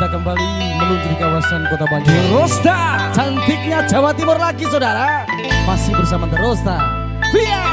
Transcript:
kita kembali meluncur kawasan kota Bandung. Rosta, cantiknya Jawa Timur lagi saudara. Masih bersama The Rosta. Via